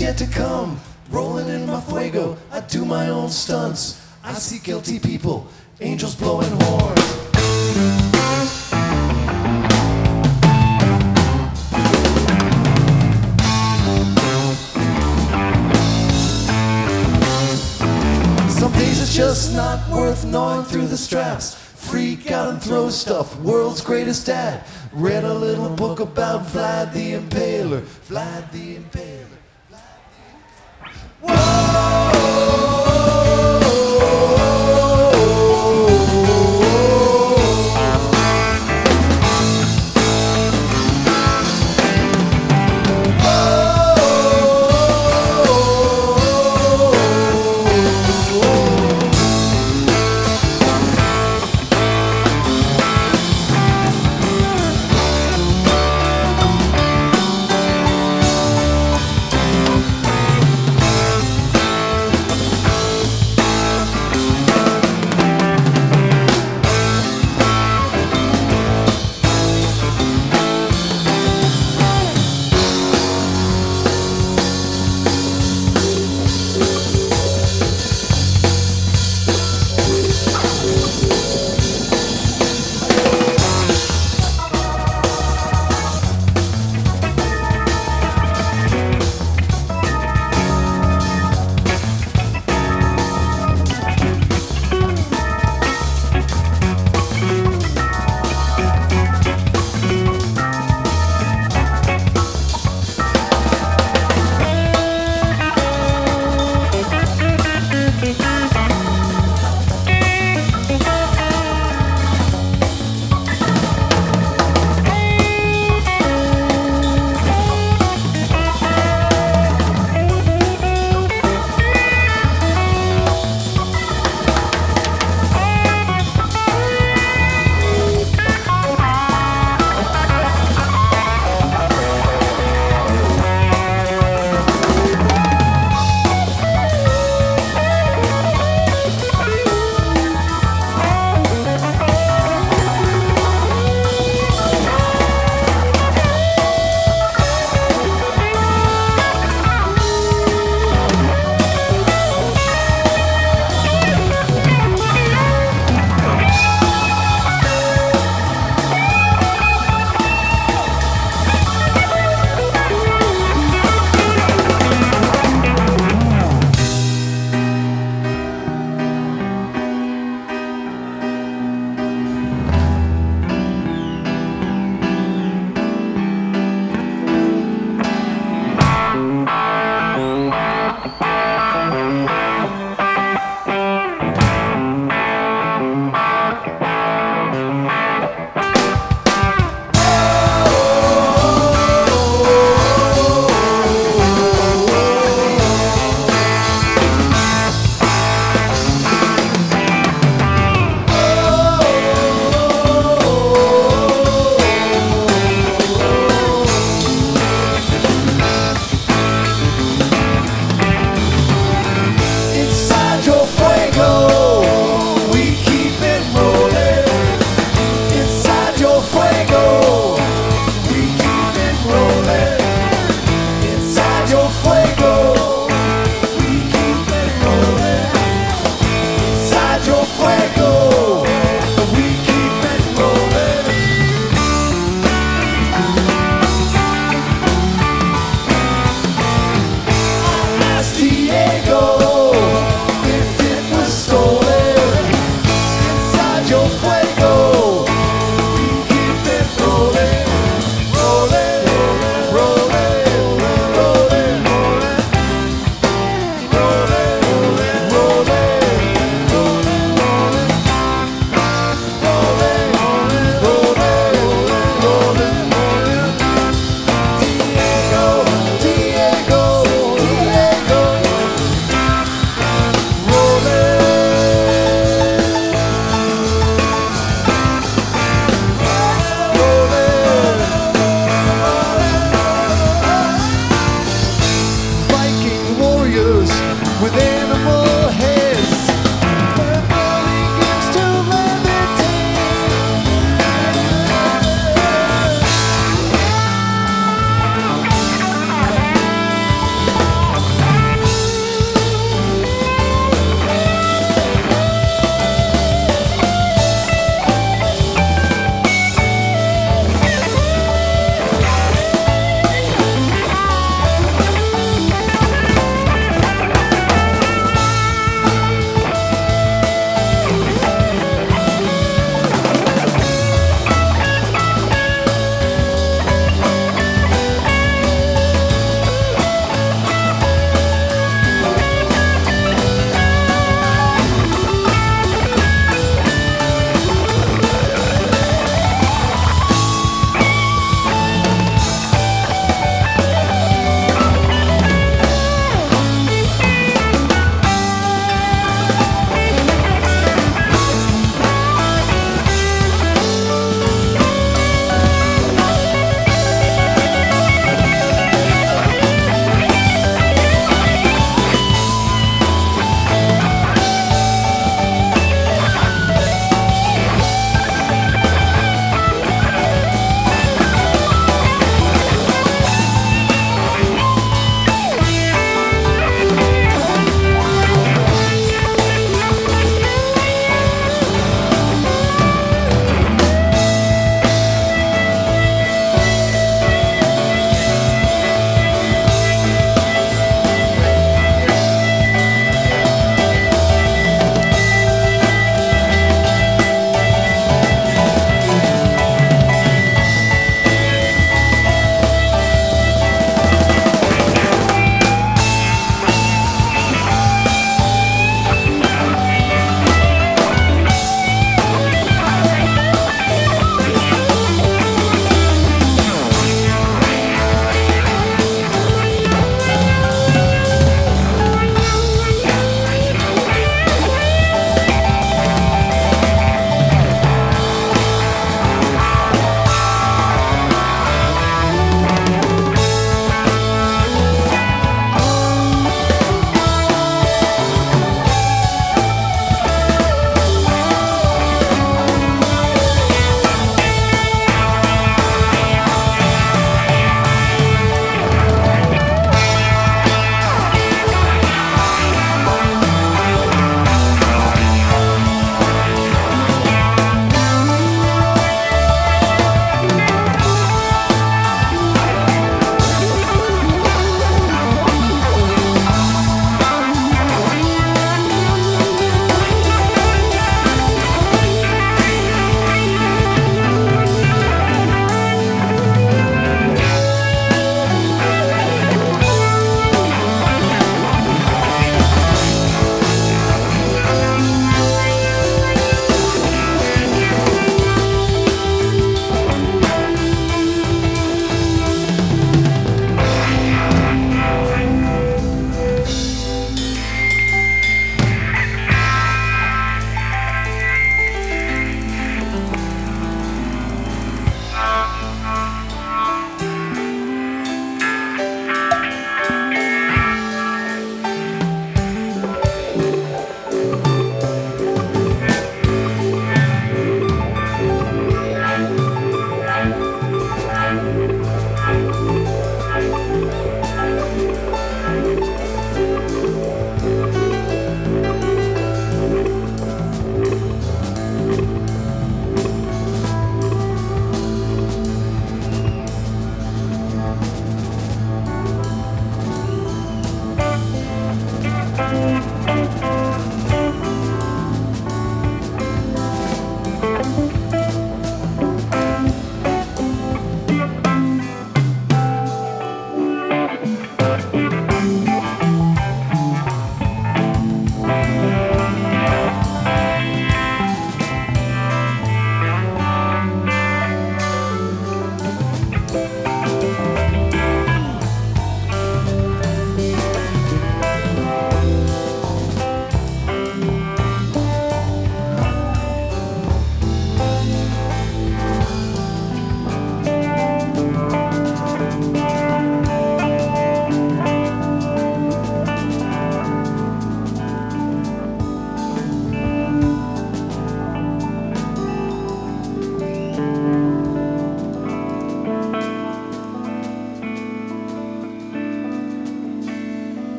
yet to come. Rolling in my fuego, I do my own stunts. I see guilty people, angels blowing horns. Some days it's just not worth gnawing through the straps. Freak out and throw stuff, world's greatest dad. Read a little book about. Vlad the Impaler. Vlad the Impaler. Whoa!